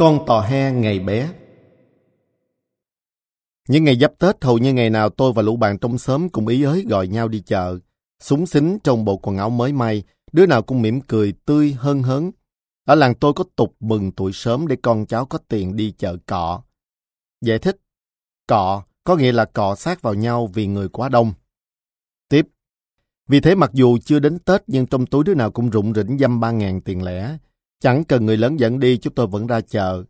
Con tò he ngày bé Những ngày giáp Tết hầu như ngày nào tôi và lũ bạn trong xóm cùng ý ới gọi nhau đi chợ. Súng xính trong bộ quần áo mới may, đứa nào cũng mỉm cười tươi hơn hớn. Ở làng tôi có tục mừng tuổi sớm để con cháu có tiền đi chợ cọ. Giải thích, cọ có nghĩa là cọ sát vào nhau vì người quá đông. Tiếp, vì thế mặc dù chưa đến Tết nhưng trong túi đứa nào cũng rụng rỉnh dăm ba ngàn tiền lẻ. Chẳng cần người lớn dẫn đi chúng tôi vẫn ra chợ.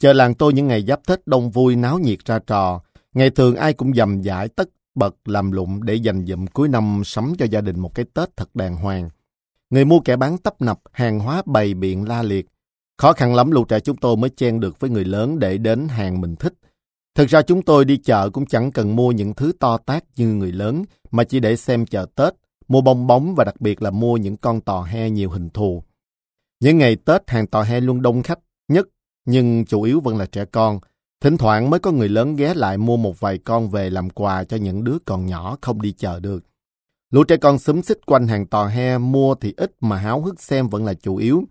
Chợ làng tôi những ngày giáp Tết đông vui náo nhiệt ra trò. Ngày thường ai cũng dầm dãi tất bật làm lụng để dành dụm cuối năm sắm cho gia đình một cái Tết thật đàng hoàng. Người mua kẻ bán tấp nập, hàng hóa bày biện la liệt. Khó khăn lắm lũ trẻ chúng tôi mới chen được với người lớn để đến hàng mình thích. Thực ra chúng tôi đi chợ cũng chẳng cần mua những thứ to tác như người lớn, mà chỉ để xem chợ Tết, mua bong bóng và đặc biệt là mua những con tò he nhiều hình thù. Những ngày Tết hàng tò he luôn đông khách nhất, nhưng chủ yếu vẫn là trẻ con. Thỉnh thoảng mới có người lớn ghé lại mua một vài con về làm quà cho những đứa còn nhỏ không đi chợ được. Lũ trẻ con xúm xích quanh hàng tò he mua thì ít mà háo hức xem vẫn là chủ yếu.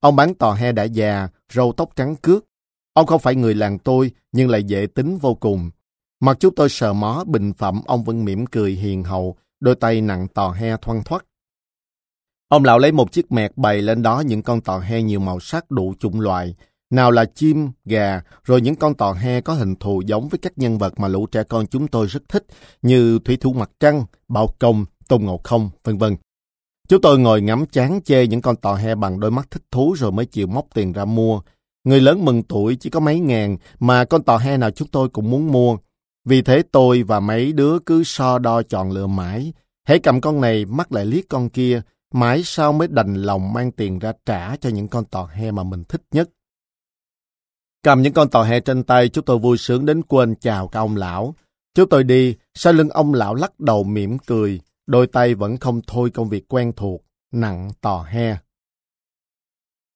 Ông bán tò he đã già, râu tóc trắng cước. Ông không phải người làng tôi nhưng lại dễ tính vô cùng. Mặc chúng tôi sờ mó bình phẩm ông vẫn mỉm cười hiền hậu, đôi tay nặng tò he thoăn thoắt. Ông lão lấy một chiếc mẹt bày lên đó những con tò he nhiều màu sắc đủ chủng loại, nào là chim, gà, rồi những con tò he có hình thù giống với các nhân vật mà lũ trẻ con chúng tôi rất thích, như Thủy Thủ Mặt Trăng, Bảo Công, Tôn Ngộ Không, vân vân. Chúng tôi ngồi ngắm chán chê những con tò he bằng đôi mắt thích thú rồi mới chịu móc tiền ra mua. Người lớn mừng tuổi chỉ có mấy ngàn, mà con tò he nào chúng tôi cũng muốn mua. Vì thế tôi và mấy đứa cứ so đo chọn lựa mãi. Hãy cầm con này, mắt lại liếc con kia, mãi sau mới đành lòng mang tiền ra trả cho những con tò he mà mình thích nhất. Cầm những con tò he trên tay, chúng tôi vui sướng đến quên chào các ông lão. Chúng tôi đi, sau lưng ông lão lắc đầu mỉm cười, đôi tay vẫn không thôi công việc quen thuộc, nặng tò he.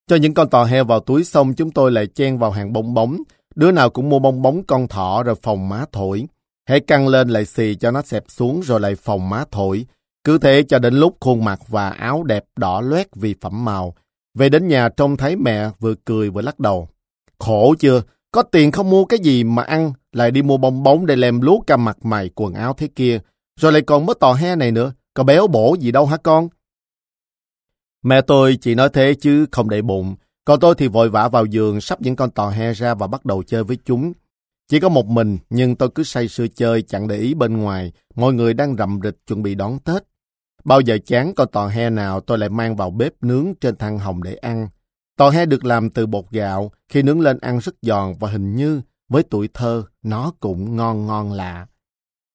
Cho những con tò he vào túi xong, chúng tôi lại chen vào hàng bong bóng. Đứa nào cũng mua bong bóng con thỏ rồi phòng má thổi. Hãy căng lên lại xì cho nó xẹp xuống rồi lại phòng má thổi. Cứ thế cho đến lúc khuôn mặt và áo đẹp đỏ loét vì phẩm màu. Về đến nhà trông thấy mẹ vừa cười vừa lắc đầu. Khổ chưa? Có tiền không mua cái gì mà ăn, lại đi mua bong bóng để lem lúa cả mặt mày quần áo thế kia. Rồi lại còn mất tò he này nữa, có béo bổ gì đâu hả con? Mẹ tôi chỉ nói thế chứ không để bụng. Còn tôi thì vội vã vào giường sắp những con tò he ra và bắt đầu chơi với chúng. Chỉ có một mình, nhưng tôi cứ say sưa chơi, chẳng để ý bên ngoài. Mọi người đang rầm rịch chuẩn bị đón Tết. Bao giờ chán con tò he nào tôi lại mang vào bếp nướng trên than hồng để ăn. Tò he được làm từ bột gạo, khi nướng lên ăn rất giòn và hình như với tuổi thơ nó cũng ngon ngon lạ.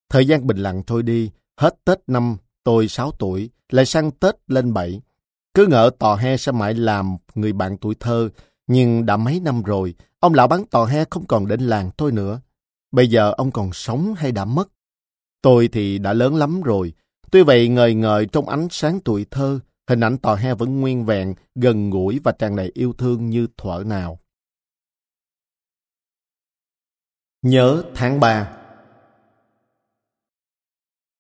Thời gian bình lặng thôi đi, hết Tết năm tôi 6 tuổi, lại sang Tết lên 7. Cứ ngỡ tò he sẽ mãi làm người bạn tuổi thơ, nhưng đã mấy năm rồi, ông lão bán tò he không còn đến làng tôi nữa. Bây giờ ông còn sống hay đã mất? Tôi thì đã lớn lắm rồi. Tuy vậy ngời ngời trong ánh sáng tuổi thơ, hình ảnh tò he vẫn nguyên vẹn, gần gũi và tràn đầy yêu thương như thuở nào. Nhớ tháng 3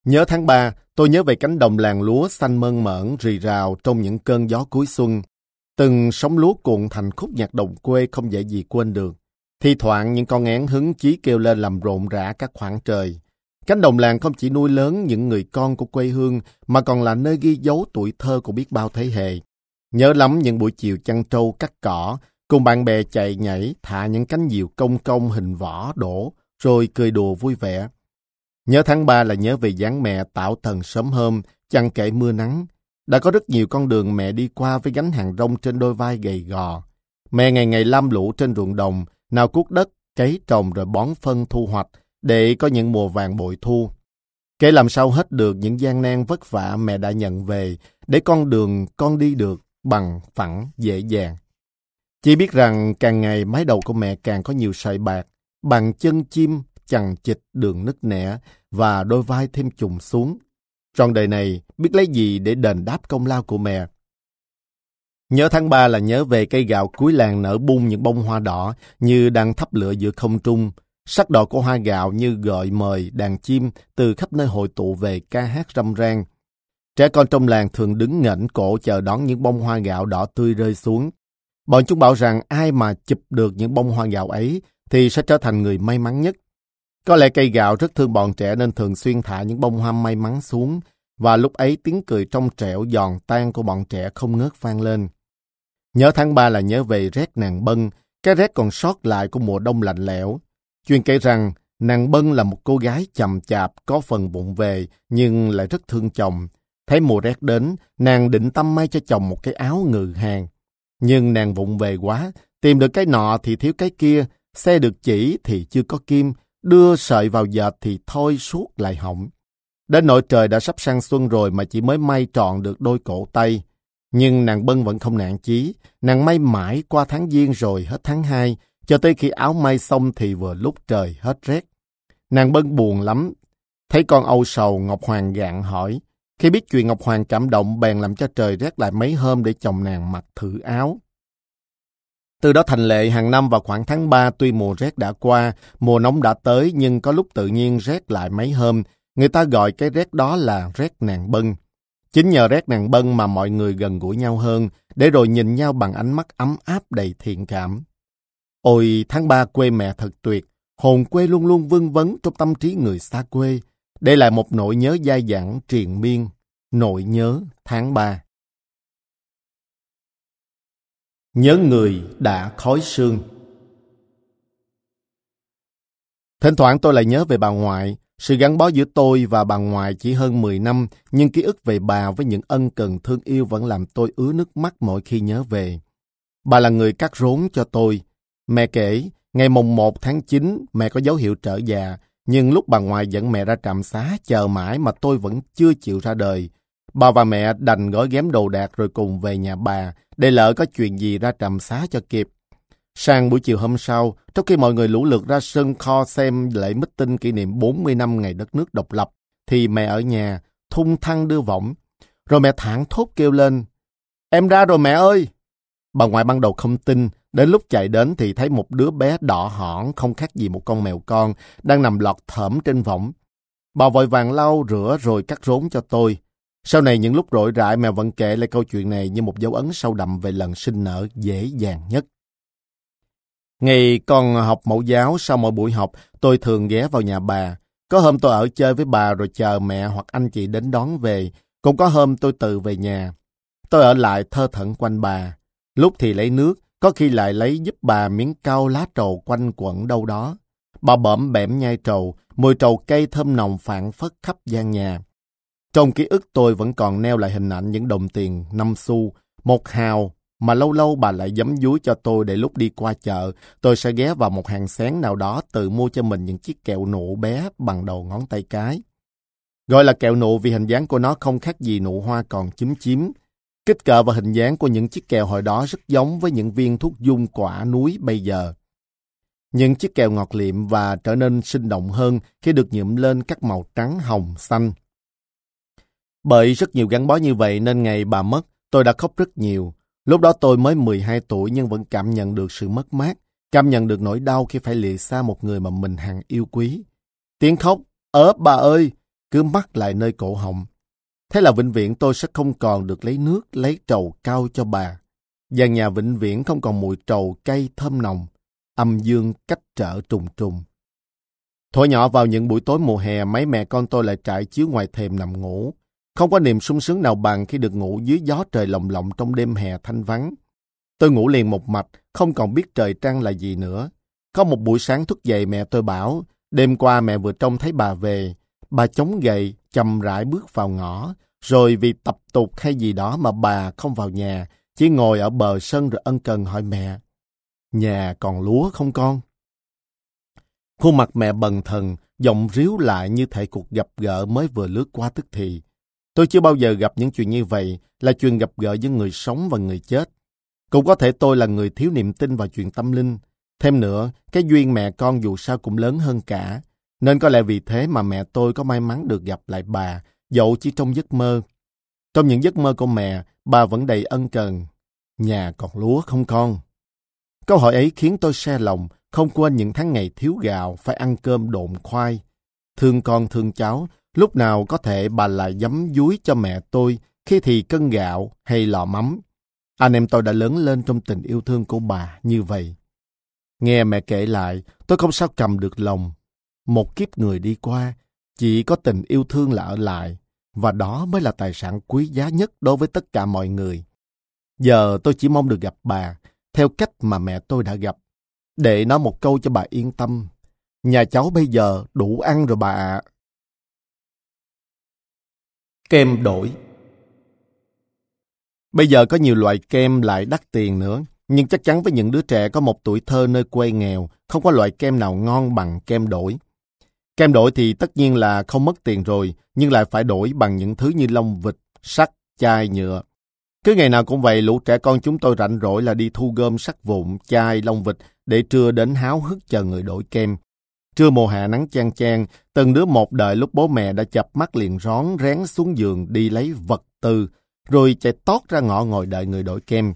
Nhớ tháng 3, tôi nhớ về cánh đồng làng lúa xanh mơn mởn rì rào trong những cơn gió cuối xuân. Từng sóng lúa cuộn thành khúc nhạc đồng quê không dễ gì quên được. Thi thoảng những con én hứng chí kêu lên làm rộn rã các khoảng trời. Cánh đồng làng không chỉ nuôi lớn những người con của quê hương mà còn là nơi ghi dấu tuổi thơ của biết bao thế hệ. Nhớ lắm những buổi chiều chăn trâu cắt cỏ, cùng bạn bè chạy nhảy, thả những cánh diều công công hình vỏ đổ, rồi cười đùa vui vẻ. Nhớ tháng 3 là nhớ về dáng mẹ tạo thần sớm hôm, chẳng kể mưa nắng. Đã có rất nhiều con đường mẹ đi qua với gánh hàng rong trên đôi vai gầy gò. Mẹ ngày ngày lam lũ trên ruộng đồng, nào cuốc đất, cấy trồng rồi bón phân thu hoạch, để có những mùa vàng bội thu. Kể làm sao hết được những gian nan vất vả mẹ đã nhận về, để con đường con đi được bằng phẳng dễ dàng. Chỉ biết rằng càng ngày mái đầu của mẹ càng có nhiều sợi bạc, bằng chân chim chằng chịch đường nứt nẻ và đôi vai thêm trùng xuống. Trọn đời này biết lấy gì để đền đáp công lao của mẹ. Nhớ tháng 3 là nhớ về cây gạo cuối làng nở bung những bông hoa đỏ như đang thắp lửa giữa không trung. Sắc đỏ của hoa gạo như gọi mời đàn chim từ khắp nơi hội tụ về ca hát râm ran. Trẻ con trong làng thường đứng ngẩng cổ chờ đón những bông hoa gạo đỏ tươi rơi xuống. Bọn chúng bảo rằng ai mà chụp được những bông hoa gạo ấy thì sẽ trở thành người may mắn nhất. Có lẽ cây gạo rất thương bọn trẻ nên thường xuyên thả những bông hoa may mắn xuống và lúc ấy tiếng cười trong trẻo giòn tan của bọn trẻ không ngớt vang lên. Nhớ tháng 3 là nhớ về rét nàng bân, cái rét còn sót lại của mùa đông lạnh lẽo. Chuyên kể rằng nàng bân là một cô gái chậm chạp, có phần bụng về nhưng lại rất thương chồng. Thấy mùa rét đến, nàng định tâm may cho chồng một cái áo ngự hàng. Nhưng nàng vụng về quá, tìm được cái nọ thì thiếu cái kia, xe được chỉ thì chưa có kim, đưa sợi vào dệt thì thôi suốt lại hỏng. Đến nội trời đã sắp sang xuân rồi mà chỉ mới may trọn được đôi cổ tay. Nhưng nàng Bân vẫn không nản chí, nàng may mãi qua tháng Giêng rồi hết tháng 2, cho tới khi áo may xong thì vừa lúc trời hết rét. Nàng Bân buồn lắm, thấy con âu sầu Ngọc Hoàng gạn hỏi. Khi biết chuyện Ngọc Hoàng cảm động bèn làm cho trời rét lại mấy hôm để chồng nàng mặc thử áo. Từ đó thành lệ hàng năm vào khoảng tháng 3 tuy mùa rét đã qua, mùa nóng đã tới nhưng có lúc tự nhiên rét lại mấy hôm. Người ta gọi cái rét đó là rét nàng bân. Chính nhờ rét nàng bân mà mọi người gần gũi nhau hơn, để rồi nhìn nhau bằng ánh mắt ấm áp đầy thiện cảm. Ôi, tháng 3 quê mẹ thật tuyệt, hồn quê luôn luôn vưng vấn trong tâm trí người xa quê. Đây là một nỗi nhớ dai dẳng triền miên, nỗi nhớ tháng 3. Nhớ người đã khói sương Thỉnh thoảng tôi lại nhớ về bà ngoại. Sự gắn bó giữa tôi và bà ngoại chỉ hơn 10 năm, nhưng ký ức về bà với những ân cần thương yêu vẫn làm tôi ứa nước mắt mỗi khi nhớ về. Bà là người cắt rốn cho tôi. Mẹ kể, ngày mùng 1 tháng 9, mẹ có dấu hiệu trở già, nhưng lúc bà ngoại dẫn mẹ ra trạm xá chờ mãi mà tôi vẫn chưa chịu ra đời. Bà và mẹ đành gói ghém đồ đạc rồi cùng về nhà bà, để lỡ có chuyện gì ra trạm xá cho kịp. Sang buổi chiều hôm sau, trong khi mọi người lũ lượt ra sân kho xem lễ meeting kỷ niệm 40 năm ngày đất nước độc lập, thì mẹ ở nhà, thung thăng đưa võng. Rồi mẹ thẳng thốt kêu lên, Em ra rồi mẹ ơi! Bà ngoại ban đầu không tin, đến lúc chạy đến thì thấy một đứa bé đỏ hỏn không khác gì một con mèo con, đang nằm lọt thởm trên võng. Bà vội vàng lau rửa rồi cắt rốn cho tôi. Sau này những lúc rỗi rãi mẹ vẫn kể lại câu chuyện này như một dấu ấn sâu đậm về lần sinh nở dễ dàng nhất. Ngày còn học mẫu giáo, sau mỗi buổi học, tôi thường ghé vào nhà bà. Có hôm tôi ở chơi với bà rồi chờ mẹ hoặc anh chị đến đón về. Cũng có hôm tôi tự về nhà. Tôi ở lại thơ thẩn quanh bà. Lúc thì lấy nước, có khi lại lấy giúp bà miếng cao lá trầu quanh quẩn đâu đó. Bà bẩm bẻm nhai trầu, mùi trầu cây thơm nồng phản phất khắp gian nhà. Trong ký ức tôi vẫn còn neo lại hình ảnh những đồng tiền, năm xu, một hào mà lâu lâu bà lại giấm dúi cho tôi để lúc đi qua chợ, tôi sẽ ghé vào một hàng xén nào đó tự mua cho mình những chiếc kẹo nụ bé bằng đầu ngón tay cái. Gọi là kẹo nụ vì hình dáng của nó không khác gì nụ hoa còn chúm chím. Kích cỡ và hình dáng của những chiếc kẹo hồi đó rất giống với những viên thuốc dung quả núi bây giờ. Những chiếc kẹo ngọt liệm và trở nên sinh động hơn khi được nhuộm lên các màu trắng, hồng, xanh. Bởi rất nhiều gắn bó như vậy nên ngày bà mất, tôi đã khóc rất nhiều. Lúc đó tôi mới 12 tuổi nhưng vẫn cảm nhận được sự mất mát, cảm nhận được nỗi đau khi phải lìa xa một người mà mình hằng yêu quý. Tiếng khóc, ớ bà ơi, cứ mắc lại nơi cổ họng. Thế là vĩnh viễn tôi sẽ không còn được lấy nước, lấy trầu cao cho bà. và nhà vĩnh viễn không còn mùi trầu cay thơm nồng, âm dương cách trở trùng trùng. Thuở nhỏ vào những buổi tối mùa hè, mấy mẹ con tôi lại trải chiếu ngoài thềm nằm ngủ. Không có niềm sung sướng nào bằng khi được ngủ dưới gió trời lồng lộng trong đêm hè thanh vắng. Tôi ngủ liền một mạch, không còn biết trời trăng là gì nữa. Có một buổi sáng thức dậy mẹ tôi bảo, đêm qua mẹ vừa trông thấy bà về. Bà chống gậy, chậm rãi bước vào ngõ, rồi vì tập tục hay gì đó mà bà không vào nhà, chỉ ngồi ở bờ sân rồi ân cần hỏi mẹ. Nhà còn lúa không con? Khuôn mặt mẹ bần thần, giọng ríu lại như thể cuộc gặp gỡ mới vừa lướt qua tức thì. Tôi chưa bao giờ gặp những chuyện như vậy, là chuyện gặp gỡ giữa người sống và người chết. Cũng có thể tôi là người thiếu niềm tin vào chuyện tâm linh. Thêm nữa, cái duyên mẹ con dù sao cũng lớn hơn cả. Nên có lẽ vì thế mà mẹ tôi có may mắn được gặp lại bà, dẫu chỉ trong giấc mơ. Trong những giấc mơ của mẹ, bà vẫn đầy ân cần. Nhà còn lúa không con? Câu hỏi ấy khiến tôi xe lòng, không quên những tháng ngày thiếu gạo, phải ăn cơm độn khoai. Thương con thương cháu, Lúc nào có thể bà lại giấm dúi cho mẹ tôi, khi thì cân gạo hay lò mắm. Anh em tôi đã lớn lên trong tình yêu thương của bà như vậy. Nghe mẹ kể lại, tôi không sao cầm được lòng. Một kiếp người đi qua, chỉ có tình yêu thương là ở lại, và đó mới là tài sản quý giá nhất đối với tất cả mọi người. Giờ tôi chỉ mong được gặp bà, theo cách mà mẹ tôi đã gặp, để nói một câu cho bà yên tâm. Nhà cháu bây giờ đủ ăn rồi bà ạ. Kem đổi Bây giờ có nhiều loại kem lại đắt tiền nữa, nhưng chắc chắn với những đứa trẻ có một tuổi thơ nơi quê nghèo, không có loại kem nào ngon bằng kem đổi. Kem đổi thì tất nhiên là không mất tiền rồi, nhưng lại phải đổi bằng những thứ như lông vịt, sắt, chai, nhựa. Cứ ngày nào cũng vậy, lũ trẻ con chúng tôi rảnh rỗi là đi thu gom sắt vụn, chai, lông vịt để trưa đến háo hức chờ người đổi kem. Trưa mùa hạ nắng chang chang, từng đứa một đợi lúc bố mẹ đã chập mắt liền rón rén xuống giường đi lấy vật tư, rồi chạy tót ra ngõ ngồi đợi người đổi kem.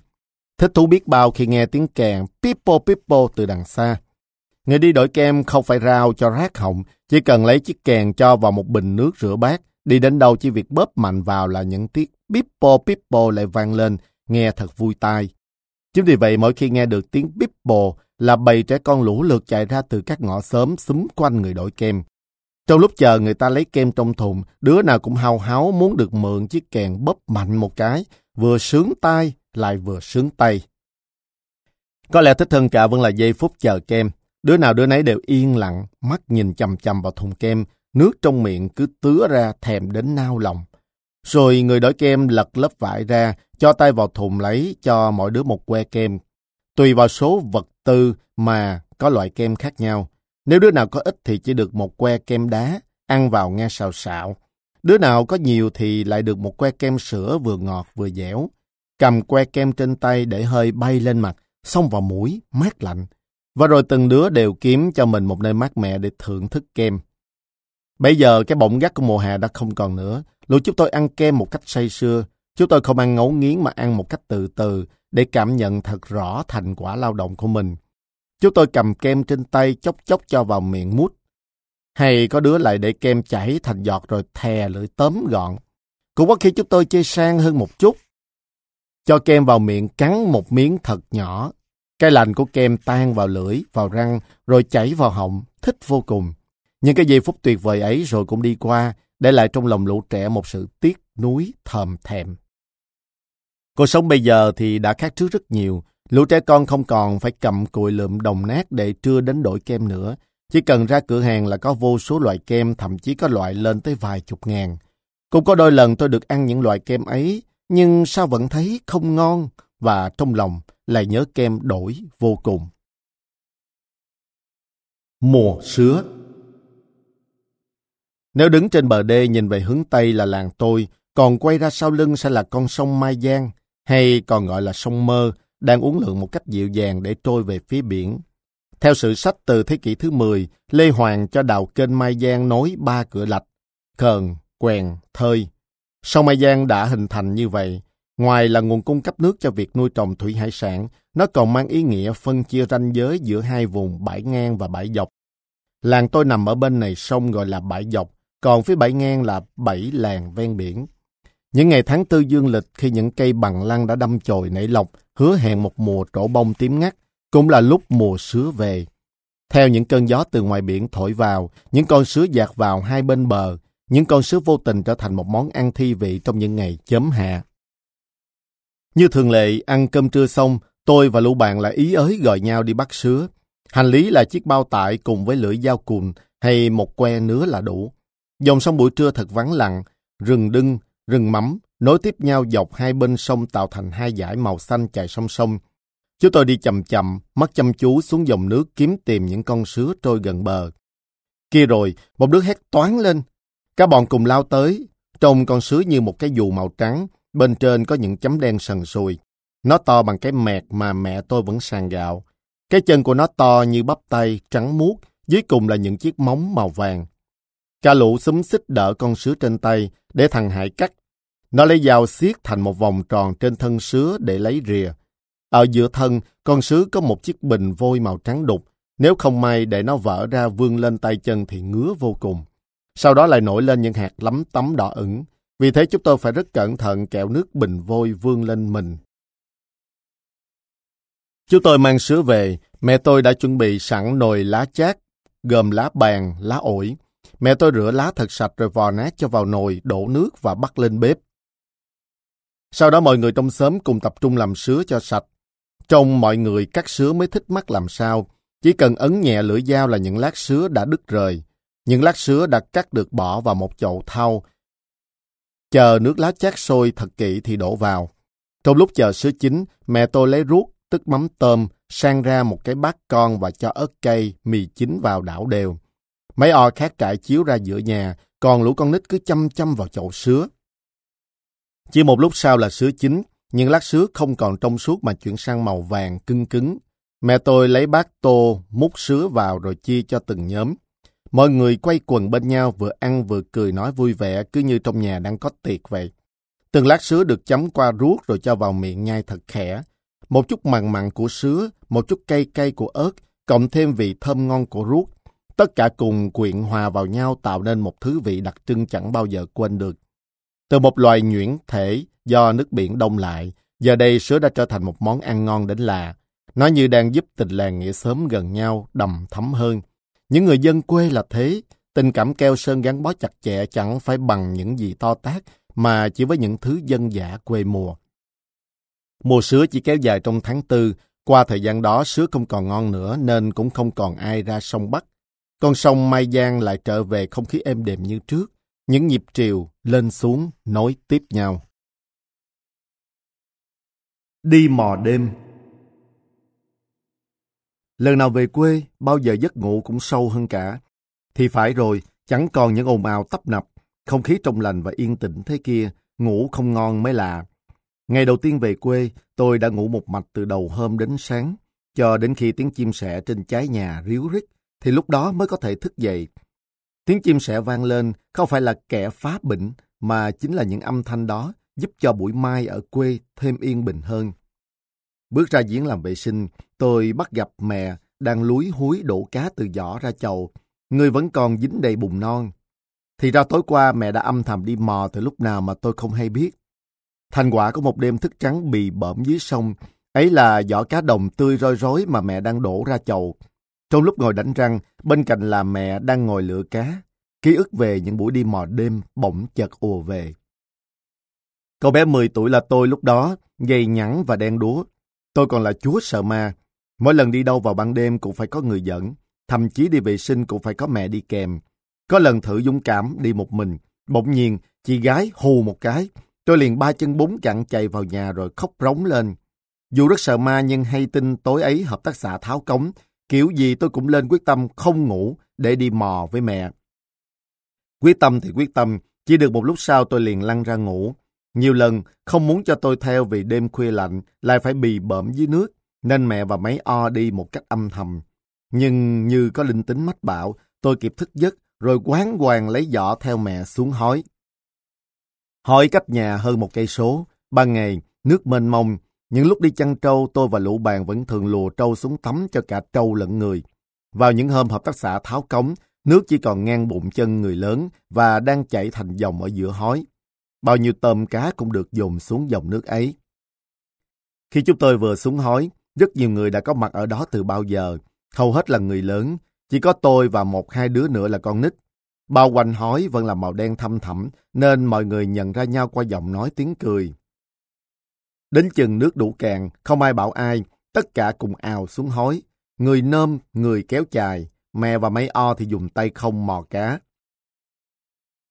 Thích thú biết bao khi nghe tiếng kèn pipo pipo từ đằng xa. Người đi đổi kem không phải rao cho rác họng, chỉ cần lấy chiếc kèn cho vào một bình nước rửa bát, đi đến đâu chỉ việc bóp mạnh vào là những tiếng pipo pipo lại vang lên, nghe thật vui tai. Chính vì vậy mỗi khi nghe được tiếng pipo là bầy trẻ con lũ lượt chạy ra từ các ngõ xóm xúm quanh người đổi kem. Trong lúc chờ người ta lấy kem trong thùng, đứa nào cũng hào háo muốn được mượn chiếc kèn bóp mạnh một cái, vừa sướng tai lại vừa sướng tay. Có lẽ thích hơn cả vẫn là giây phút chờ kem. Đứa nào đứa nấy đều yên lặng, mắt nhìn chầm chầm vào thùng kem, nước trong miệng cứ tứa ra thèm đến nao lòng. Rồi người đổi kem lật lớp vải ra, cho tay vào thùng lấy cho mỗi đứa một que kem. Tùy vào số vật tư mà có loại kem khác nhau. Nếu đứa nào có ít thì chỉ được một que kem đá, ăn vào nghe xào xạo. Đứa nào có nhiều thì lại được một que kem sữa vừa ngọt vừa dẻo. Cầm que kem trên tay để hơi bay lên mặt, xông vào mũi, mát lạnh. Và rồi từng đứa đều kiếm cho mình một nơi mát mẻ để thưởng thức kem. Bây giờ cái bỗng gắt của mùa hè đã không còn nữa. Lũ chúng tôi ăn kem một cách say sưa. Chúng tôi không ăn ngấu nghiến mà ăn một cách từ từ để cảm nhận thật rõ thành quả lao động của mình. Chúng tôi cầm kem trên tay chốc chốc cho vào miệng mút. Hay có đứa lại để kem chảy thành giọt rồi thè lưỡi tóm gọn. Cũng có khi chúng tôi chơi sang hơn một chút. Cho kem vào miệng cắn một miếng thật nhỏ. Cái lành của kem tan vào lưỡi, vào răng, rồi chảy vào họng, thích vô cùng. Nhưng cái giây phút tuyệt vời ấy rồi cũng đi qua, để lại trong lòng lũ trẻ một sự tiếc nuối thầm thèm. Cuộc sống bây giờ thì đã khác trước rất nhiều. Lũ trẻ con không còn phải cầm cùi lượm đồng nát để trưa đến đổi kem nữa. Chỉ cần ra cửa hàng là có vô số loại kem, thậm chí có loại lên tới vài chục ngàn. Cũng có đôi lần tôi được ăn những loại kem ấy, nhưng sao vẫn thấy không ngon và trong lòng lại nhớ kem đổi vô cùng. Mùa sứa Nếu đứng trên bờ đê nhìn về hướng Tây là làng tôi, còn quay ra sau lưng sẽ là con sông Mai Giang, hay còn gọi là sông Mơ, đang uốn lượn một cách dịu dàng để trôi về phía biển. Theo sự sách từ thế kỷ thứ 10, Lê Hoàng cho đào kênh Mai Giang nối ba cửa lạch, Khờn, Quèn, Thơi. Sông Mai Giang đã hình thành như vậy. Ngoài là nguồn cung cấp nước cho việc nuôi trồng thủy hải sản, nó còn mang ý nghĩa phân chia ranh giới giữa hai vùng bãi ngang và bãi dọc. Làng tôi nằm ở bên này sông gọi là bãi dọc, còn phía bãi ngang là bảy làng ven biển. Những ngày tháng tư dương lịch khi những cây bằng lăng đã đâm chồi nảy lọc, hứa hẹn một mùa trổ bông tím ngắt, cũng là lúc mùa sứa về. Theo những cơn gió từ ngoài biển thổi vào, những con sứa dạt vào hai bên bờ, những con sứa vô tình trở thành một món ăn thi vị trong những ngày chấm hạ. Như thường lệ, ăn cơm trưa xong, tôi và lũ bạn lại ý ới gọi nhau đi bắt sứa. Hành lý là chiếc bao tải cùng với lưỡi dao cùn hay một que nứa là đủ. Dòng sông buổi trưa thật vắng lặng, rừng đưng, rừng mắm nối tiếp nhau dọc hai bên sông tạo thành hai dải màu xanh chạy song song. Chúng tôi đi chậm chậm, mắt chăm chú xuống dòng nước kiếm tìm những con sứa trôi gần bờ. Kia rồi, một đứa hét toán lên. Cả bọn cùng lao tới, trông con sứa như một cái dù màu trắng, bên trên có những chấm đen sần sùi. Nó to bằng cái mẹt mà mẹ tôi vẫn sàn gạo. Cái chân của nó to như bắp tay, trắng muốt, dưới cùng là những chiếc móng màu vàng. cha lũ xúm xích đỡ con sứa trên tay để thằng Hải cắt nó lấy dao xiết thành một vòng tròn trên thân sứa để lấy rìa. Ở giữa thân, con sứa có một chiếc bình vôi màu trắng đục. Nếu không may để nó vỡ ra vươn lên tay chân thì ngứa vô cùng. Sau đó lại nổi lên những hạt lấm tấm đỏ ửng. Vì thế chúng tôi phải rất cẩn thận kẹo nước bình vôi vươn lên mình. chúng tôi mang sứa về, mẹ tôi đã chuẩn bị sẵn nồi lá chát, gồm lá bàn, lá ổi. Mẹ tôi rửa lá thật sạch rồi vò nát cho vào nồi, đổ nước và bắt lên bếp. Sau đó mọi người trong xóm cùng tập trung làm sứa cho sạch. Trong mọi người cắt sứa mới thích mắt làm sao. Chỉ cần ấn nhẹ lưỡi dao là những lát sứa đã đứt rời. Những lát sứa đã cắt được bỏ vào một chậu thau. Chờ nước lá chát sôi thật kỹ thì đổ vào. Trong lúc chờ sứa chín, mẹ tôi lấy ruốc, tức mắm tôm, sang ra một cái bát con và cho ớt cây, mì chín vào đảo đều. Mấy o khác trại chiếu ra giữa nhà, còn lũ con nít cứ chăm chăm vào chậu sứa. Chỉ một lúc sau là sứa chín, nhưng lát sứa không còn trong suốt mà chuyển sang màu vàng cưng cứng. Mẹ tôi lấy bát tô, múc sứa vào rồi chia cho từng nhóm. Mọi người quay quần bên nhau vừa ăn vừa cười nói vui vẻ cứ như trong nhà đang có tiệc vậy. Từng lát sứa được chấm qua ruốc rồi cho vào miệng nhai thật khẽ. Một chút mặn mặn của sứa, một chút cay cay của ớt, cộng thêm vị thơm ngon của ruốc. Tất cả cùng quyện hòa vào nhau tạo nên một thứ vị đặc trưng chẳng bao giờ quên được. Từ một loài nhuyễn thể do nước biển đông lại, giờ đây sứa đã trở thành một món ăn ngon đến lạ. Nó như đang giúp tình làng nghĩa sớm gần nhau đầm thấm hơn. Những người dân quê là thế, tình cảm keo sơn gắn bó chặt chẽ chẳng phải bằng những gì to tác, mà chỉ với những thứ dân dã quê mùa. Mùa sứa chỉ kéo dài trong tháng tư, qua thời gian đó sứa không còn ngon nữa nên cũng không còn ai ra sông Bắc. Con sông Mai Giang lại trở về không khí êm đềm như trước, những nhịp triều lên xuống nối tiếp nhau. Đi mò đêm Lần nào về quê, bao giờ giấc ngủ cũng sâu hơn cả. Thì phải rồi, chẳng còn những ồn ào tấp nập, không khí trong lành và yên tĩnh thế kia, ngủ không ngon mới lạ. Ngày đầu tiên về quê, tôi đã ngủ một mạch từ đầu hôm đến sáng, cho đến khi tiếng chim sẻ trên trái nhà ríu rít, thì lúc đó mới có thể thức dậy. Tiếng chim sẻ vang lên không phải là kẻ phá bệnh, mà chính là những âm thanh đó giúp cho buổi mai ở quê thêm yên bình hơn. Bước ra giếng làm vệ sinh, tôi bắt gặp mẹ đang lúi húi đổ cá từ giỏ ra chậu. Người vẫn còn dính đầy bùn non. Thì ra tối qua mẹ đã âm thầm đi mò từ lúc nào mà tôi không hay biết. Thành quả của một đêm thức trắng bị bỡm dưới sông, ấy là giỏ cá đồng tươi roi rối mà mẹ đang đổ ra chậu. Trong lúc ngồi đánh răng, bên cạnh là mẹ đang ngồi lựa cá. Ký ức về những buổi đi mò đêm bỗng chợt ùa về. Cậu bé 10 tuổi là tôi lúc đó, gầy nhẵn và đen đúa. Tôi còn là chúa sợ ma. Mỗi lần đi đâu vào ban đêm cũng phải có người dẫn. Thậm chí đi vệ sinh cũng phải có mẹ đi kèm. Có lần thử dũng cảm đi một mình. Bỗng nhiên, chị gái hù một cái. Tôi liền ba chân bốn chặn chạy vào nhà rồi khóc rống lên. Dù rất sợ ma nhưng hay tin tối ấy hợp tác xã tháo cống. Kiểu gì tôi cũng lên quyết tâm không ngủ để đi mò với mẹ. Quyết tâm thì quyết tâm, chỉ được một lúc sau tôi liền lăn ra ngủ. Nhiều lần không muốn cho tôi theo vì đêm khuya lạnh lại phải bì bợm dưới nước, nên mẹ và mấy o đi một cách âm thầm. Nhưng như có linh tính mách bảo, tôi kịp thức giấc rồi quán hoàng lấy giỏ theo mẹ xuống hói. Hói cách nhà hơn một cây số, ban ngày nước mênh mông, những lúc đi chăn trâu tôi và lũ bạn vẫn thường lùa trâu xuống tắm cho cả trâu lẫn người. Vào những hôm hợp tác xã tháo cống, nước chỉ còn ngang bụng chân người lớn và đang chảy thành dòng ở giữa hói. Bao nhiêu tôm cá cũng được dồn xuống dòng nước ấy. Khi chúng tôi vừa xuống hói, rất nhiều người đã có mặt ở đó từ bao giờ. Hầu hết là người lớn, chỉ có tôi và một hai đứa nữa là con nít. Bao quanh hói vẫn là màu đen thâm thẳm, nên mọi người nhận ra nhau qua giọng nói tiếng cười. Đến chừng nước đủ cạn, không ai bảo ai, tất cả cùng ào xuống hói. Người nôm, người kéo chài, mẹ và mấy o thì dùng tay không mò cá.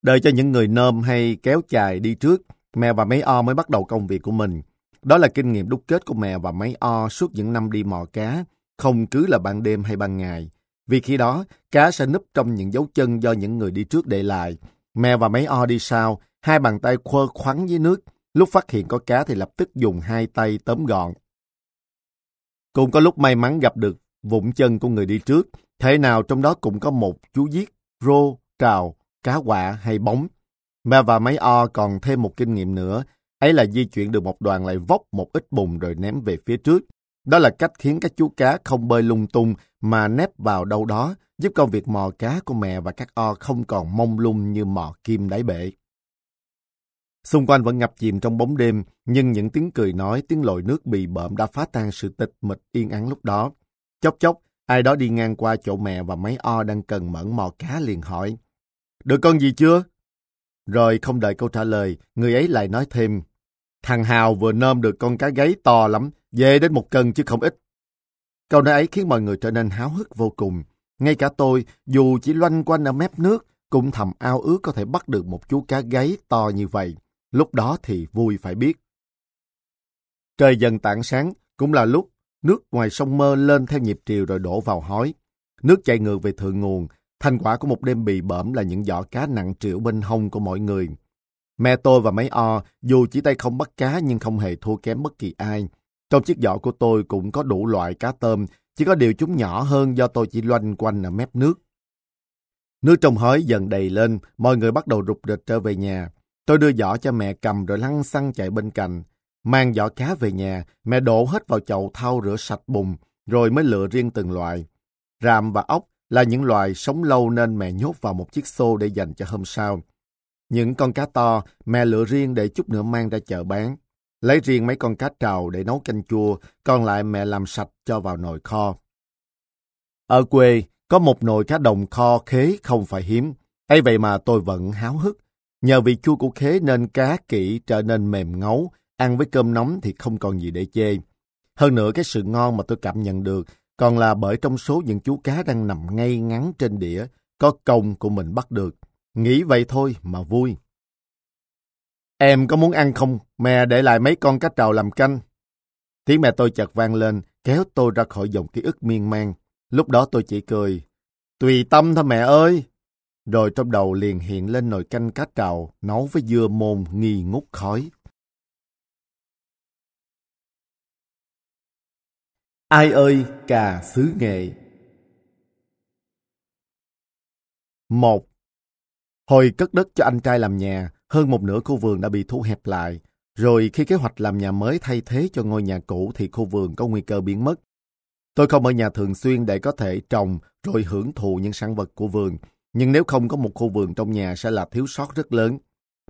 Đợi cho những người nôm hay kéo chài đi trước, mẹ và mấy o mới bắt đầu công việc của mình. Đó là kinh nghiệm đúc kết của mẹ và mấy o suốt những năm đi mò cá, không cứ là ban đêm hay ban ngày. Vì khi đó, cá sẽ núp trong những dấu chân do những người đi trước để lại. Mẹ và mấy o đi sau, hai bàn tay khơ khoắn dưới nước. Lúc phát hiện có cá thì lập tức dùng hai tay tóm gọn. Cũng có lúc may mắn gặp được vụn chân của người đi trước. Thế nào trong đó cũng có một chú giết, rô, trào, cá quạ hay bóng. Mẹ và mấy o còn thêm một kinh nghiệm nữa, ấy là di chuyển được một đoàn lại vốc một ít bùn rồi ném về phía trước. Đó là cách khiến các chú cá không bơi lung tung mà nép vào đâu đó, giúp công việc mò cá của mẹ và các o không còn mông lung như mò kim đáy bể. Xung quanh vẫn ngập chìm trong bóng đêm, nhưng những tiếng cười nói, tiếng lội nước bị bợm đã phá tan sự tịch mịch yên ắng lúc đó. Chốc chốc, ai đó đi ngang qua chỗ mẹ và mấy o đang cần mẫn mò cá liền hỏi. Được con gì chưa? Rồi không đợi câu trả lời, người ấy lại nói thêm. Thằng Hào vừa nôm được con cá gáy to lắm, về đến một cân chứ không ít. Câu nói ấy khiến mọi người trở nên háo hức vô cùng. Ngay cả tôi, dù chỉ loanh quanh ở mép nước, cũng thầm ao ước có thể bắt được một chú cá gáy to như vậy. Lúc đó thì vui phải biết. Trời dần tảng sáng, cũng là lúc nước ngoài sông Mơ lên theo nhịp triều rồi đổ vào hói. Nước chạy ngược về thượng nguồn, thành quả của một đêm bị bẩm là những giỏ cá nặng triệu bên hông của mọi người. Mẹ tôi và mấy o, dù chỉ tay không bắt cá nhưng không hề thua kém bất kỳ ai. Trong chiếc giỏ của tôi cũng có đủ loại cá tôm, chỉ có điều chúng nhỏ hơn do tôi chỉ loanh quanh ở mép nước. Nước trong hói dần đầy lên, mọi người bắt đầu rụt rịch trở về nhà. Tôi đưa giỏ cho mẹ cầm rồi lăn xăng chạy bên cạnh. Mang giỏ cá về nhà, mẹ đổ hết vào chậu thau rửa sạch bùn, rồi mới lựa riêng từng loại. Ràm và ốc là những loài sống lâu nên mẹ nhốt vào một chiếc xô để dành cho hôm sau. Những con cá to, mẹ lựa riêng để chút nữa mang ra chợ bán. Lấy riêng mấy con cá trào để nấu canh chua, còn lại mẹ làm sạch cho vào nồi kho. Ở quê, có một nồi cá đồng kho khế không phải hiếm. ấy vậy mà tôi vẫn háo hức. Nhờ vị chua của khế nên cá kỹ trở nên mềm ngấu, ăn với cơm nóng thì không còn gì để chê. Hơn nữa cái sự ngon mà tôi cảm nhận được còn là bởi trong số những chú cá đang nằm ngay ngắn trên đĩa, có công của mình bắt được. Nghĩ vậy thôi mà vui. Em có muốn ăn không? Mẹ để lại mấy con cá trào làm canh. Tiếng mẹ tôi chợt vang lên, kéo tôi ra khỏi dòng ký ức miên man. Lúc đó tôi chỉ cười. Tùy tâm thôi mẹ ơi! Rồi trong đầu liền hiện lên nồi canh cá trào, nấu với dưa môn nghi ngút khói. Ai ơi cà xứ nghệ một Hồi cất đất cho anh trai làm nhà, hơn một nửa khu vườn đã bị thu hẹp lại. Rồi khi kế hoạch làm nhà mới thay thế cho ngôi nhà cũ thì khu vườn có nguy cơ biến mất. Tôi không ở nhà thường xuyên để có thể trồng rồi hưởng thụ những sản vật của vườn. Nhưng nếu không có một khu vườn trong nhà sẽ là thiếu sót rất lớn.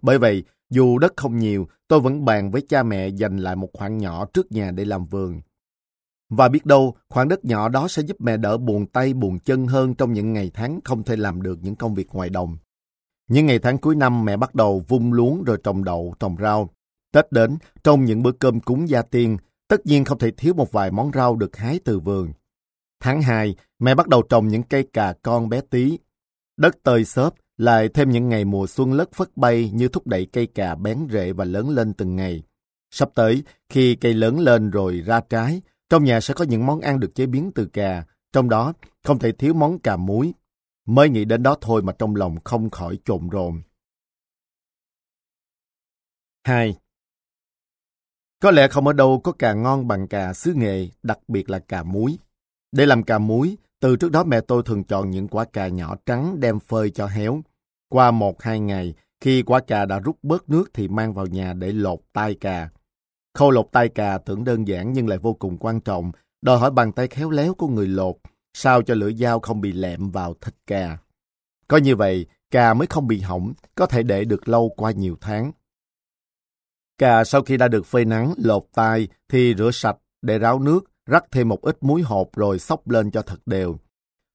Bởi vậy, dù đất không nhiều, tôi vẫn bàn với cha mẹ dành lại một khoảng nhỏ trước nhà để làm vườn. Và biết đâu, khoảng đất nhỏ đó sẽ giúp mẹ đỡ buồn tay buồn chân hơn trong những ngày tháng không thể làm được những công việc ngoài đồng. Những ngày tháng cuối năm mẹ bắt đầu vung luống rồi trồng đậu, trồng rau. Tết đến, trong những bữa cơm cúng gia tiên, tất nhiên không thể thiếu một vài món rau được hái từ vườn. Tháng 2, mẹ bắt đầu trồng những cây cà con bé tí. Đất tơi xốp, lại thêm những ngày mùa xuân lất phất bay như thúc đẩy cây cà bén rễ và lớn lên từng ngày. Sắp tới, khi cây lớn lên rồi ra trái, trong nhà sẽ có những món ăn được chế biến từ cà, trong đó không thể thiếu món cà muối. Mới nghĩ đến đó thôi mà trong lòng không khỏi trộn rộn. 2. Có lẽ không ở đâu có cà ngon bằng cà xứ nghệ, đặc biệt là cà muối. Để làm cà muối, từ trước đó mẹ tôi thường chọn những quả cà nhỏ trắng đem phơi cho héo. Qua một hai ngày, khi quả cà đã rút bớt nước thì mang vào nhà để lột tai cà. Khâu lột tay cà tưởng đơn giản nhưng lại vô cùng quan trọng, đòi hỏi bàn tay khéo léo của người lột, sao cho lưỡi dao không bị lẹm vào thịt cà. Có như vậy, cà mới không bị hỏng, có thể để được lâu qua nhiều tháng. Cà sau khi đã được phơi nắng, lột tay thì rửa sạch để ráo nước, rắc thêm một ít muối hột rồi xóc lên cho thật đều.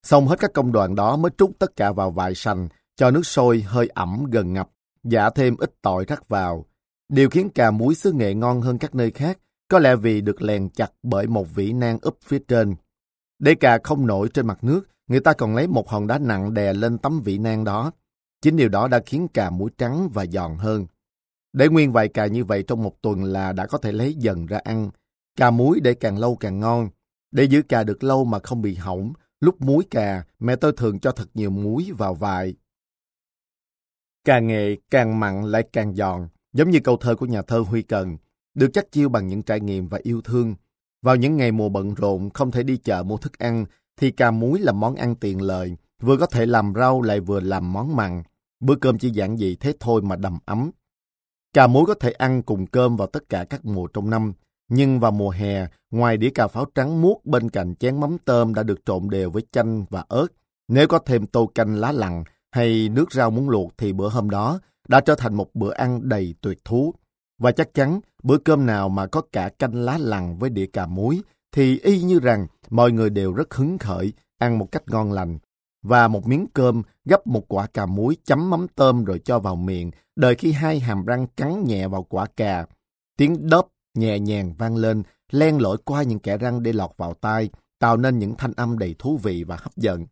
Xong hết các công đoạn đó mới trút tất cả vào vại sành, cho nước sôi hơi ẩm gần ngập, giả thêm ít tỏi rắc vào. Điều khiến cà muối xứ nghệ ngon hơn các nơi khác có lẽ vì được lèn chặt bởi một vỉ nang úp phía trên. Để cà không nổi trên mặt nước, người ta còn lấy một hòn đá nặng đè lên tấm vỉ nang đó. Chính điều đó đã khiến cà muối trắng và giòn hơn. Để nguyên vài cà như vậy trong một tuần là đã có thể lấy dần ra ăn. Cà muối để càng lâu càng ngon. Để giữ cà được lâu mà không bị hỏng, lúc muối cà, mẹ tôi thường cho thật nhiều muối vào vại. Cà nghệ càng mặn lại càng giòn. Giống như câu thơ của nhà thơ Huy Cần, được chắc chiêu bằng những trải nghiệm và yêu thương. Vào những ngày mùa bận rộn, không thể đi chợ mua thức ăn, thì cà muối là món ăn tiện lợi, vừa có thể làm rau lại vừa làm món mặn. Bữa cơm chỉ giản dị thế thôi mà đầm ấm. Cà muối có thể ăn cùng cơm vào tất cả các mùa trong năm, nhưng vào mùa hè, ngoài đĩa cà pháo trắng muốt bên cạnh chén mắm tôm đã được trộn đều với chanh và ớt, nếu có thêm tô canh lá lặng hay nước rau muốn luộc thì bữa hôm đó đã trở thành một bữa ăn đầy tuyệt thú. Và chắc chắn bữa cơm nào mà có cả canh lá lằn với đĩa cà muối thì y như rằng mọi người đều rất hứng khởi, ăn một cách ngon lành. Và một miếng cơm gấp một quả cà muối chấm mắm tôm rồi cho vào miệng, đợi khi hai hàm răng cắn nhẹ vào quả cà. Tiếng đớp nhẹ nhàng vang lên, len lỏi qua những kẻ răng để lọt vào tai, tạo nên những thanh âm đầy thú vị và hấp dẫn.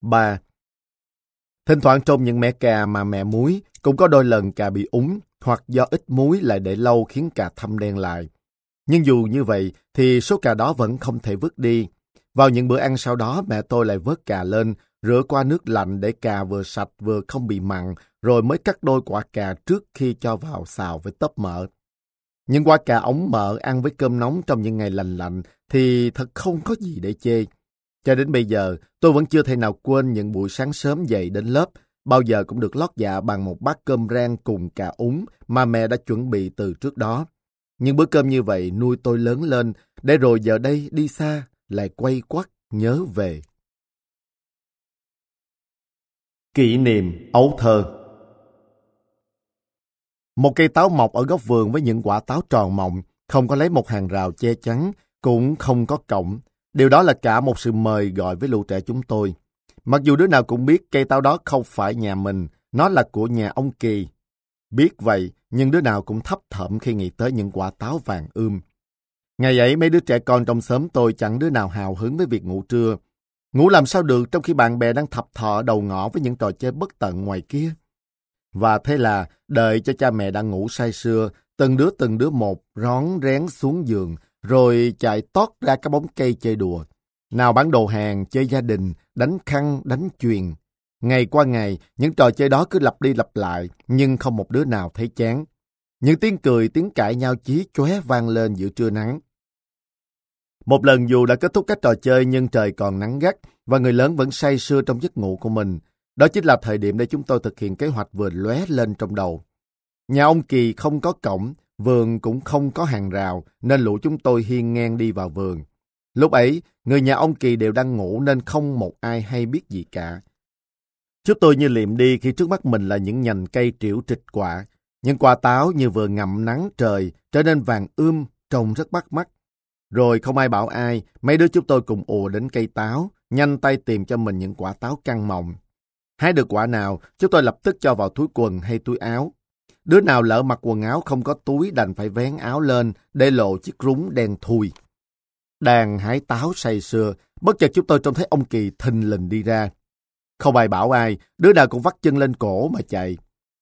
3. Thỉnh thoảng trong những mẻ cà mà mẹ muối, cũng có đôi lần cà bị úng, hoặc do ít muối lại để lâu khiến cà thâm đen lại. Nhưng dù như vậy, thì số cà đó vẫn không thể vứt đi. Vào những bữa ăn sau đó, mẹ tôi lại vớt cà lên, rửa qua nước lạnh để cà vừa sạch vừa không bị mặn, rồi mới cắt đôi quả cà trước khi cho vào xào với tớp mỡ. Những quả cà ống mỡ ăn với cơm nóng trong những ngày lành lạnh thì thật không có gì để chê. Cho đến bây giờ, tôi vẫn chưa thể nào quên những buổi sáng sớm dậy đến lớp, bao giờ cũng được lót dạ bằng một bát cơm rang cùng cà úng mà mẹ đã chuẩn bị từ trước đó. Những bữa cơm như vậy nuôi tôi lớn lên, để rồi giờ đây đi xa, lại quay quắt nhớ về. Kỷ niệm ấu thơ Một cây táo mọc ở góc vườn với những quả táo tròn mọng, không có lấy một hàng rào che chắn, cũng không có cổng. Điều đó là cả một sự mời gọi với lũ trẻ chúng tôi. Mặc dù đứa nào cũng biết cây táo đó không phải nhà mình, nó là của nhà ông Kỳ. Biết vậy, nhưng đứa nào cũng thấp thỏm khi nghĩ tới những quả táo vàng ươm. Ngày ấy mấy đứa trẻ con trong xóm tôi chẳng đứa nào hào hứng với việc ngủ trưa. Ngủ làm sao được trong khi bạn bè đang thập thọ đầu ngõ với những trò chơi bất tận ngoài kia. Và thế là đợi cho cha mẹ đang ngủ say sưa, từng đứa từng đứa một rón rén xuống giường, rồi chạy tót ra cái bóng cây chơi đùa. Nào bán đồ hàng, chơi gia đình, đánh khăn, đánh chuyền. Ngày qua ngày, những trò chơi đó cứ lặp đi lặp lại, nhưng không một đứa nào thấy chán. Những tiếng cười, tiếng cãi nhau chí chóe vang lên giữa trưa nắng. Một lần dù đã kết thúc các trò chơi nhưng trời còn nắng gắt và người lớn vẫn say sưa trong giấc ngủ của mình. Đó chính là thời điểm để chúng tôi thực hiện kế hoạch vừa lóe lên trong đầu. Nhà ông Kỳ không có cổng, vườn cũng không có hàng rào nên lũ chúng tôi hiên ngang đi vào vườn. Lúc ấy, người nhà ông Kỳ đều đang ngủ nên không một ai hay biết gì cả. Chúng tôi như liệm đi khi trước mắt mình là những nhành cây triểu trịch quả. Những quả táo như vừa ngậm nắng trời trở nên vàng ươm, trông rất bắt mắt. Rồi không ai bảo ai, mấy đứa chúng tôi cùng ùa đến cây táo, nhanh tay tìm cho mình những quả táo căng mọng. Hái được quả nào, chúng tôi lập tức cho vào túi quần hay túi áo. Đứa nào lỡ mặc quần áo không có túi đành phải vén áo lên để lộ chiếc rúng đen thui. Đang hái táo say sưa, bất chợt chúng tôi trông thấy ông Kỳ thình lình đi ra. Không ai bảo ai, đứa nào cũng vắt chân lên cổ mà chạy.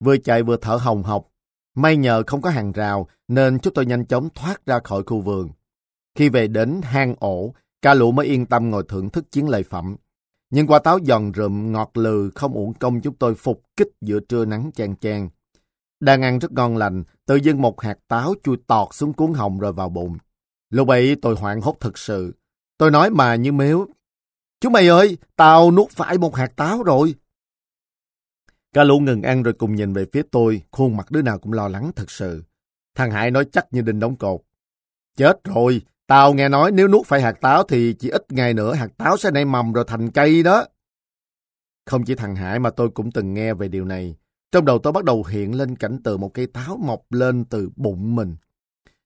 Vừa chạy vừa thở hồng hộc. May nhờ không có hàng rào nên chúng tôi nhanh chóng thoát ra khỏi khu vườn. Khi về đến hang ổ, ca lũ mới yên tâm ngồi thưởng thức chiến lợi phẩm. Nhưng quả táo giòn rụm ngọt lừ không uổng công chúng tôi phục kích giữa trưa nắng chang chang. Đang ăn rất ngon lành, tự dưng một hạt táo chui tọt xuống cuốn hồng rồi vào bụng. Lúc ấy tôi hoảng hốt thật sự. Tôi nói mà như mếu. Chú mày ơi, tao nuốt phải một hạt táo rồi. Cả lũ ngừng ăn rồi cùng nhìn về phía tôi, khuôn mặt đứa nào cũng lo lắng thật sự. Thằng Hải nói chắc như đinh đóng cột. Chết rồi, tao nghe nói nếu nuốt phải hạt táo thì chỉ ít ngày nữa hạt táo sẽ nảy mầm rồi thành cây đó. Không chỉ thằng Hải mà tôi cũng từng nghe về điều này. Trong đầu tôi bắt đầu hiện lên cảnh tượng một cây táo mọc lên từ bụng mình.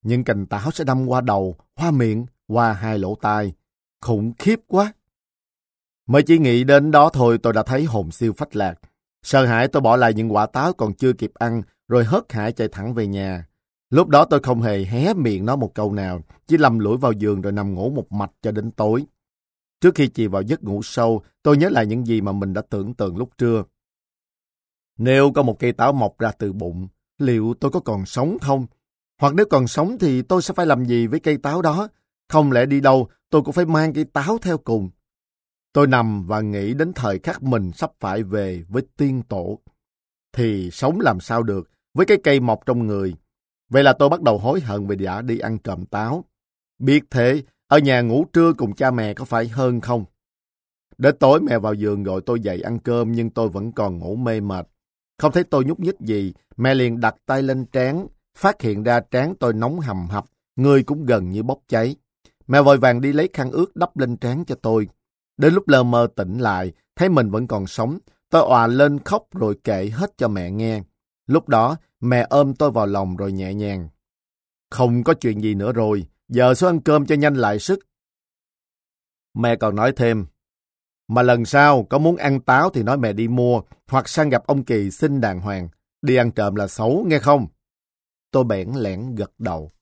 Những cành táo sẽ đâm qua đầu, qua miệng, qua hai lỗ tai. Khủng khiếp quá! Mới chỉ nghĩ đến đó thôi tôi đã thấy hồn siêu phách lạc. Sợ hãi tôi bỏ lại những quả táo còn chưa kịp ăn, rồi hớt hải chạy thẳng về nhà. Lúc đó tôi không hề hé miệng nói một câu nào, chỉ lầm lũi vào giường rồi nằm ngủ một mạch cho đến tối. Trước khi chìm vào giấc ngủ sâu, tôi nhớ lại những gì mà mình đã tưởng tượng lúc trưa. Nếu có một cây táo mọc ra từ bụng, liệu tôi có còn sống không? Hoặc nếu còn sống thì tôi sẽ phải làm gì với cây táo đó? Không lẽ đi đâu tôi cũng phải mang cây táo theo cùng. Tôi nằm và nghĩ đến thời khắc mình sắp phải về với tiên tổ. Thì sống làm sao được với cái cây mọc trong người. Vậy là tôi bắt đầu hối hận về đã đi ăn trộm táo. Biết thế, ở nhà ngủ trưa cùng cha mẹ có phải hơn không? Đến tối mẹ vào giường gọi tôi dậy ăn cơm nhưng tôi vẫn còn ngủ mê mệt. Không thấy tôi nhúc nhích gì, mẹ liền đặt tay lên trán, phát hiện ra trán tôi nóng hầm hập, người cũng gần như bốc cháy. Mẹ vội vàng đi lấy khăn ướt đắp lên trán cho tôi. Đến lúc lơ mơ tỉnh lại, thấy mình vẫn còn sống, Tôi òa lên khóc rồi kể hết cho mẹ nghe. Lúc đó, mẹ ôm tôi vào lòng rồi nhẹ nhàng. Không có chuyện gì nữa rồi, giờ xuống ăn cơm cho nhanh lại sức. Mẹ còn nói thêm, mà lần sau có muốn ăn táo thì nói mẹ đi mua, hoặc sang gặp ông Kỳ xin đàng hoàng. Đi ăn trộm là xấu, nghe không? Tôi bẽn lẽn gật đầu.